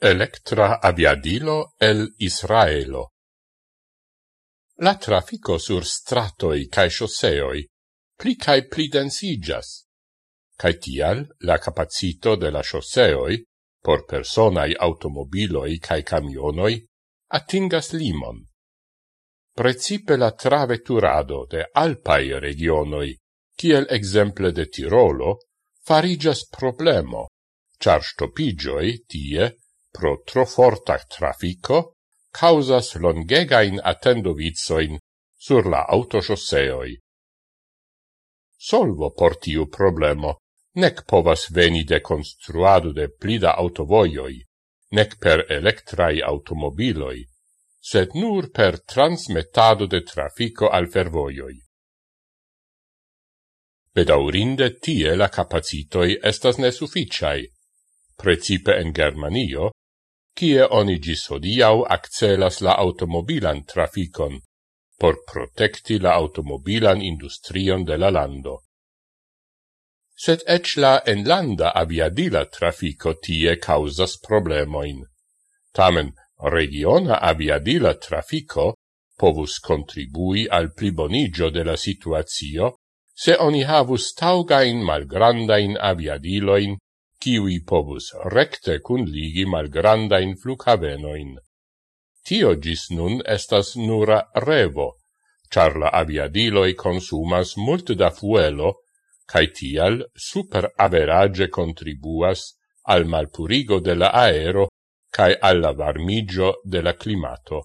Electra aviadilo el Israelo. La trafico sur stratoi cae sceseoi pli cae pli densigas, cae tial la capacito de la choseoi por personai automobiloi cae camionoi atingas limon. Precipe la traveturado de alpai regionoi, kiel exemple de Tirolo, farigas problemo, char stopigioi tie pro tro forta trafico causas longegain attendovizoin sur la autososseoi. Solvo por tiu problemo nec povas veni de construado de plida autovoioi, nec per electrai automobiloi, sed nur per transmetado de trafico al fervoioi. Bedaurinde tie la capacitoi estas nesufficiai, precipe en Germanio, kie oni gis hodiau accelas la automobilan traficon por protecti la automobilan industrion de la lando. Sed ec la enlanda aviadila trafico tie causas problemoin. Tamen, regiona aviadila trafico povus contribui al plibonigio de la situazio se oni havus taugain malgrandain aviadiloin kiui povus recte cunligi malgrandain flughavenoin. Tio gis nun estas nura revo, char la aviadiloi consumas mult da fuelo, cae tial super average contribuas al malpurigo de la aero cae alla varmigio de la climato.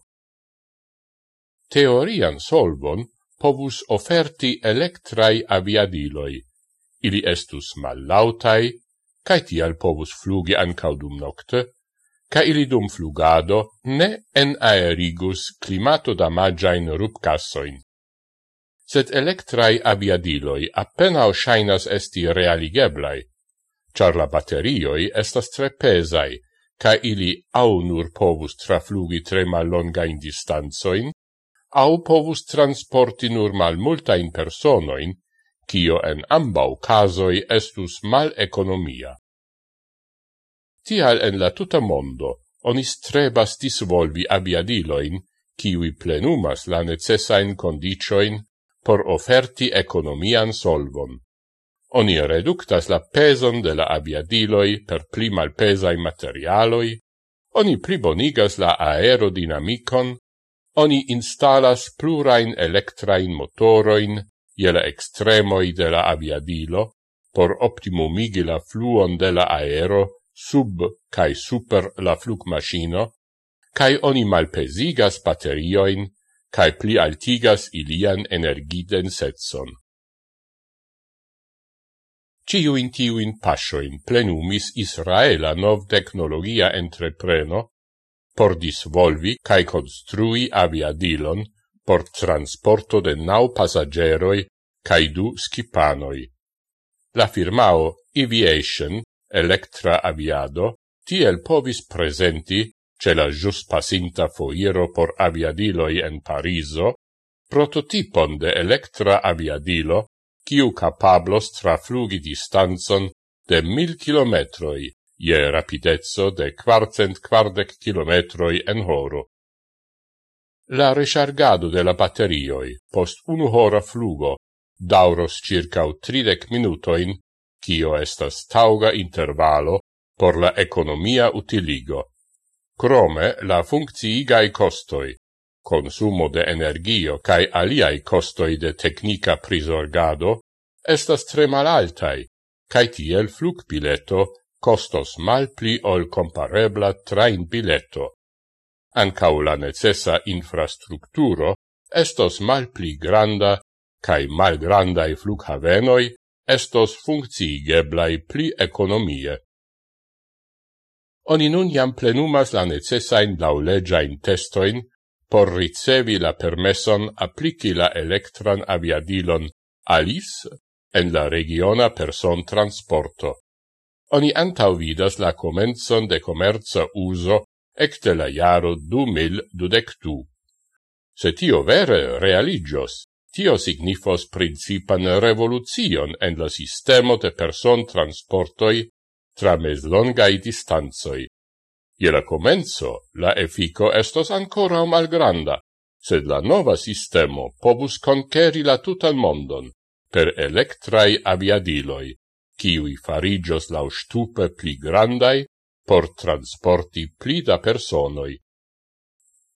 Teorian solvon povus oferti electrai aviadiloi. Ili estus mallautai, cae tial povus flugi ancau dum nocte, ca ili dum flugado ne en aerigus climato damagiain rupcassoin. Sed electrai aviadiloi appenao shainas esti realigeblai, char la baterioi estas tre pesai, ca ili au nur povus traflugi tre mallongain distanzoin, au povus transporti nur mal multain personoin, cio en ambau casoi estus mal economia. Tial en la tuta mondo oni strebas disvolvi aviadiloin, kiwi plenumas la necessain condicioin por oferti economian solvon. Oni reductas la peson de la aviadiloi per pli malpesai materialoi, oni plibonigas la aerodinamicon, oni instalas plurain electrain motoroin, je la extremoi de la aviadilo por optimumigi la fluon de la aero sub cae super la flugmaschino, cae oni malpesigas baterioin cae pli altigas ilian energidensetson. Ciuin tiuin pasioin plenumis Israela nov tecnologia entrepreno por disvolvi cae construi aviadilon por transporto de nau passageroi cae du skipanoi. La firmao Aviation, Electra Aviado, tiel povis presenti, ce la jus pasinta foiro por aviadiloi en Pariso, prototipon de Electra Aviadilo, kiu capablos traflugi distanzon de mil kilometroi, je rapidezzo de quarcent quardec kilometroi en horo. La rechargado de la batterioi post unu hora flugo dauros circau tridec minutoin, cio estas tauga intervalo por la economia utiligo. Crome la funcciigai costoi, consumo de energio cae aliai costoi de tecnica prisorgado, estas tre malaltai, cae tiel flug bileto costos mal pli ol comparebla train bileto ancau la necessa infrastructuro estos malpli granda cae malgrandai flughavenoi estos funcciigeblai pli economie. Oni nun jam plenumas la necessain laulegiain testoin por ricevi la permesson applici la electran aviadilon alis en la regiona person transporto. Oni antau vidas la comenzon de comerza uso ecte la iaro du mil dudectu. Se tio vere realigios, tio signifos principan revolucion en la sistemo de person transportoi tra meslongai distanzoi. Je la comenzo, la effico estos ancora malgranda, sed la nova sistemo povus conqueri la tutan mondon per electrai aviadiloi, kiui farigios lau stupe pli grandai por transporti pli da personoi.